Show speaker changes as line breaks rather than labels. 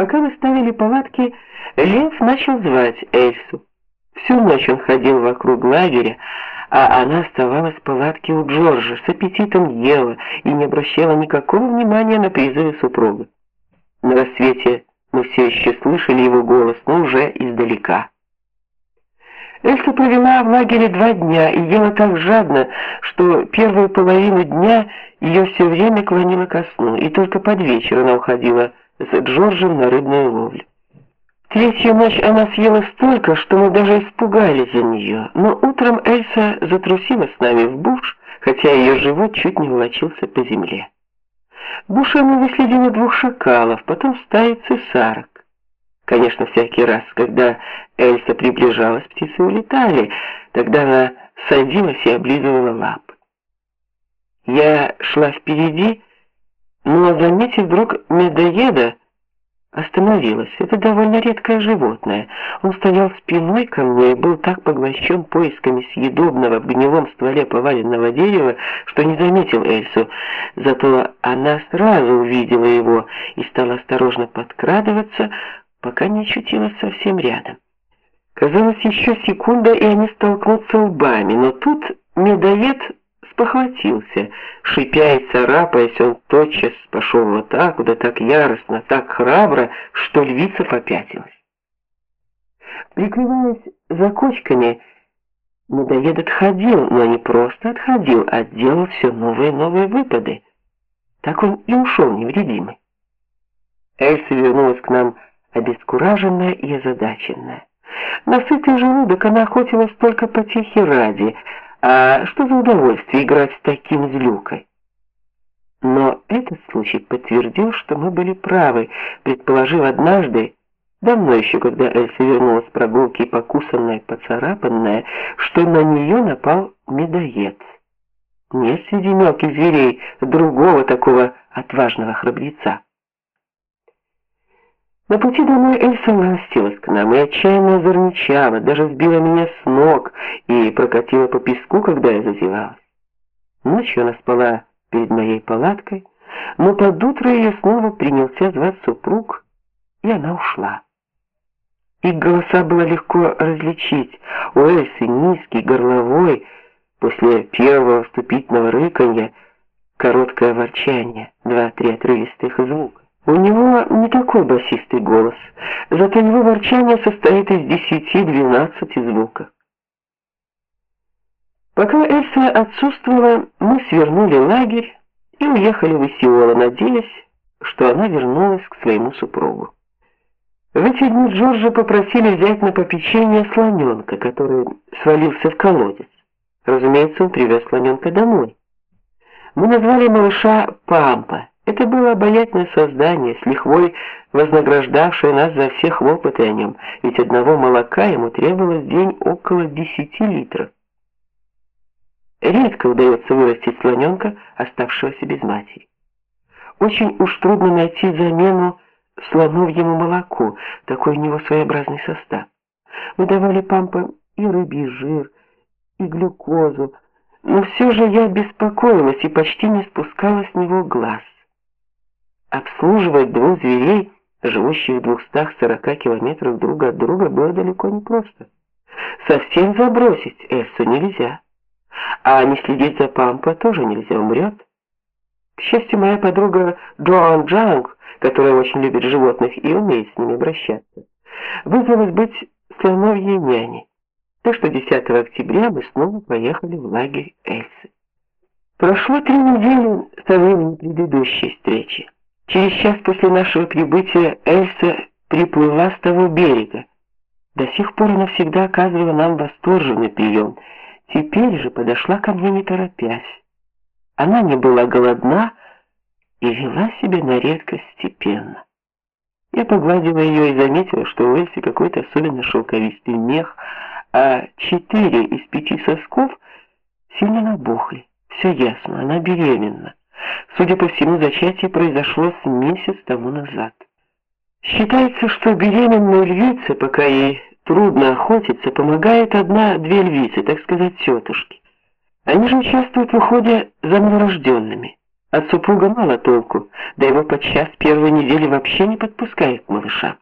Пока мы ставили палатки, Лев начал звать Эльсу. Всю ночь он ходил вокруг лагеря, а она оставалась в палатке у Джорджа, с аппетитом ела и не обращала никакого внимания на призывы супруга. На рассвете мы все еще слышали его голос, но уже издалека. Эльса провела в лагере два дня и ела так жадно, что первую половину дня ее все время клонило ко сну, и только под вечер она уходила с Джорджем на рыбную ловлю. Третью ночь она съела столько, что мы даже испугались за нее. Но утром Эльса затрусила с нами в буш, хотя ее живот чуть не волочился по земле. В буше мы выследили двух шакалов, потом стаи цесарок. Конечно, всякий раз, когда Эльса приближалась, птицы улетали. Тогда она садилась и облизывала лапы. Я шла впереди, но заметив вдруг медоеда, остановилась. Это довольно редкое животное. Он стоял спиной ко мне и был так поглощен поисками съедобного в гнилом стволе поваленного дерева, что не заметил Эльсу. Зато она сразу увидела его и стала осторожно подкрадываться, пока не очутилась совсем рядом. Казалось, еще секунда, и они столкнутся лбами, но тут медоед спохватился. Шипя и царапаясь, он тотчас пошел в атаку, да так яростно, так храбро, что львица попятилась. Прикрываясь за кочками, медоед отходил, но не просто отходил, а делал все новые и новые выпады. Так он и ушел невредимый. Эльса вернулась к нам обескураженная и озадаченная. На сытый желудок она охотилась только по тихе ради, а что за удовольствие играть с таким злюкой? Но этот случай подтвердил, что мы были правы, предположив однажды, давно еще, когда Эльса вернулась с прогулки покусанная, поцарапанная, что на нее напал медоед. Нет среди мелких зверей другого такого отважного храбреца. На пути домой Эльса ластилась к нам и отчаянно зарничала, даже сбила меня с ног и прокатила по песку, когда я зазевалась. Ночью она спала перед моей палаткой, но под утро ее снова принялся звать супруг, и она ушла. Их голоса было легко различить. У Эльсы низкий, горловой, после первого вступительного рыканья короткое ворчание, два-три отрывистых звука. У него не такой басистый голос, зато его ворчание состоит из десяти-двенадцати звуков. Пока Эльса отсутствовала, мы свернули лагерь и уехали в Исиола, надеясь, что она вернулась к своему супругу. В эти дни Джорджа попросили взять на попечение слоненка, который свалился в колодец. Разумеется, он привез слоненка домой. Мы назвали малыша Пампа. Это было обаятельное создание, с лихвой вознаграждавшее нас за все хлопоты о нем, ведь одного молока ему требовалось в день около 10 литров. Редко удается вырастить слоненка, оставшегося без матери. Очень уж трудно найти замену слоновьему молоку, такой у него своеобразный состав. Мы давали пампам и рыбий жир, и глюкозу, но все же я беспокоилась и почти не спускала с него глаз. Обслуживать двух зверей, живущих в 240 километрах друг от друга, было далеко не просто. Совсем забросить Эльсу нельзя. А не следить за Пампа тоже нельзя, умрет. К счастью, моя подруга Джоан Джанг, которая очень любит животных и умеет с ними обращаться, вызвалась быть слоновьей няней. Так что 10 октября мы снова поехали в лагерь Эльсы. Прошло три недели со времени предыдущей встречи. Через час после нашего прибытия Эльса приплыла с того берега. До сих пор она всегда оказывала нам восторженный прием. Теперь же подошла ко мне не торопясь. Она не была голодна и вела себя на редкость степенно. Я погладила ее и заметила, что у Эльсы какой-то особенно шелковистый мех, а четыре из пяти сосков сильно набухли. Все ясно, она беременна. Судя по всему, зачатие произошло с месяц тому назад. Считается, что беременной львице, пока ей трудно охотиться, помогает одна-две львицы, так сказать, тетушки. Они же участвуют в уходе за новорожденными. От супруга мало толку, да его подчас первой недели вообще не подпускает малыша.